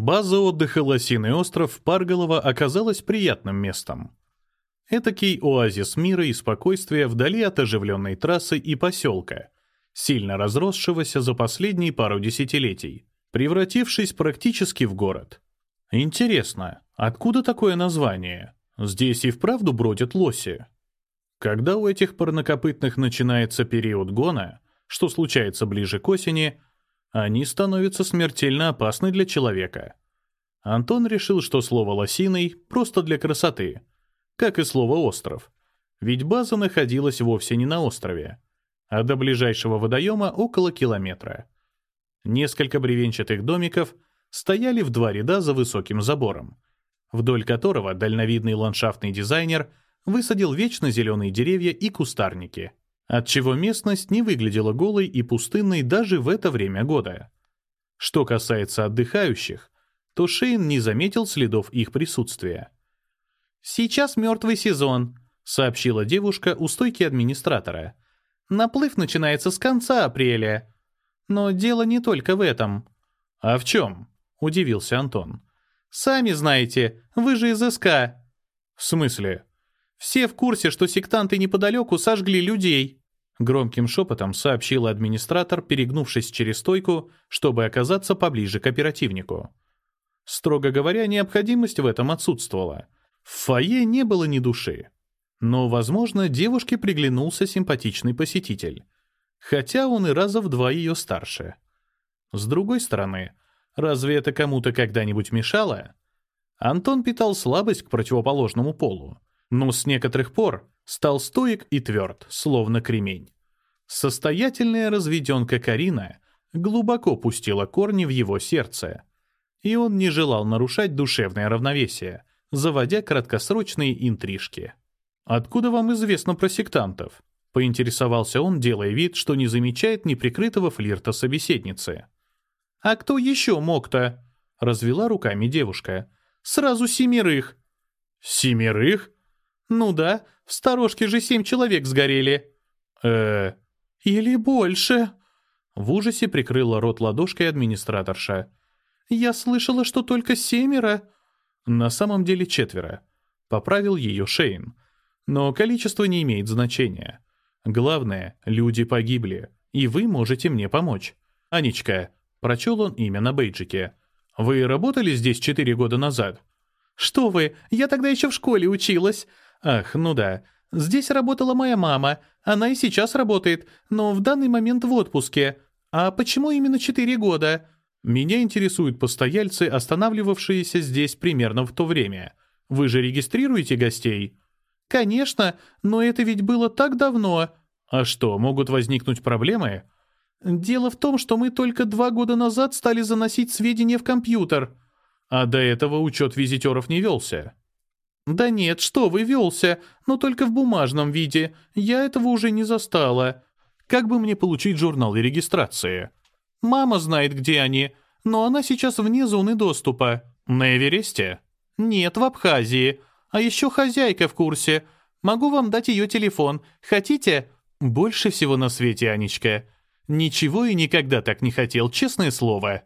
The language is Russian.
База отдыха «Лосиный остров» в Парголово оказалась приятным местом. Этакий оазис мира и спокойствия вдали от оживленной трассы и поселка, сильно разросшегося за последние пару десятилетий, превратившись практически в город. Интересно, откуда такое название? Здесь и вправду бродят лоси. Когда у этих парнокопытных начинается период гона, что случается ближе к осени, они становятся смертельно опасны для человека. Антон решил, что слово «лосиный» просто для красоты, как и слово «остров», ведь база находилась вовсе не на острове, а до ближайшего водоема около километра. Несколько бревенчатых домиков стояли в два ряда за высоким забором, вдоль которого дальновидный ландшафтный дизайнер высадил вечно зеленые деревья и кустарники — отчего местность не выглядела голой и пустынной даже в это время года. Что касается отдыхающих, то Шейн не заметил следов их присутствия. «Сейчас мертвый сезон», — сообщила девушка у стойки администратора. «Наплыв начинается с конца апреля. Но дело не только в этом». «А в чем?» — удивился Антон. «Сами знаете, вы же из СК». «В смысле?» «Все в курсе, что сектанты неподалеку сожгли людей». Громким шепотом сообщил администратор, перегнувшись через стойку, чтобы оказаться поближе к оперативнику. Строго говоря, необходимость в этом отсутствовала. В фойе не было ни души. Но, возможно, девушке приглянулся симпатичный посетитель. Хотя он и раза в два ее старше. С другой стороны, разве это кому-то когда-нибудь мешало? Антон питал слабость к противоположному полу. Но с некоторых пор стал стоек и тверд, словно кремень. Состоятельная разведенка Карина глубоко пустила корни в его сердце, и он не желал нарушать душевное равновесие, заводя краткосрочные интрижки. «Откуда вам известно про сектантов?» — поинтересовался он, делая вид, что не замечает неприкрытого флирта собеседницы. «А кто еще мог-то?» — развела руками девушка. «Сразу семерых». «Семерых?» «Ну да, в сторожке же семь человек сгорели». «Э, или больше». В ужасе прикрыла рот ладошкой администраторша. «Я слышала, что только семеро». «На самом деле четверо», — поправил ее Шейн. «Но количество не имеет значения. Главное, люди погибли, и вы можете мне помочь. Анечка», — прочел он имя на бейджике. «Вы работали здесь четыре года назад?» «Что вы, я тогда еще в школе училась. Ах, ну да. Здесь работала моя мама. Она и сейчас работает, но в данный момент в отпуске. А почему именно четыре года? Меня интересуют постояльцы, останавливавшиеся здесь примерно в то время. Вы же регистрируете гостей? Конечно, но это ведь было так давно. А что, могут возникнуть проблемы? Дело в том, что мы только два года назад стали заносить сведения в компьютер. А до этого учет визитеров не велся. «Да нет, что вы, велся, но только в бумажном виде. Я этого уже не застала. Как бы мне получить журналы регистрации?» «Мама знает, где они, но она сейчас вне зоны доступа». «На Эвересте?» «Нет, в Абхазии. А еще хозяйка в курсе. Могу вам дать ее телефон. Хотите?» «Больше всего на свете, Анечка. Ничего и никогда так не хотел, честное слово».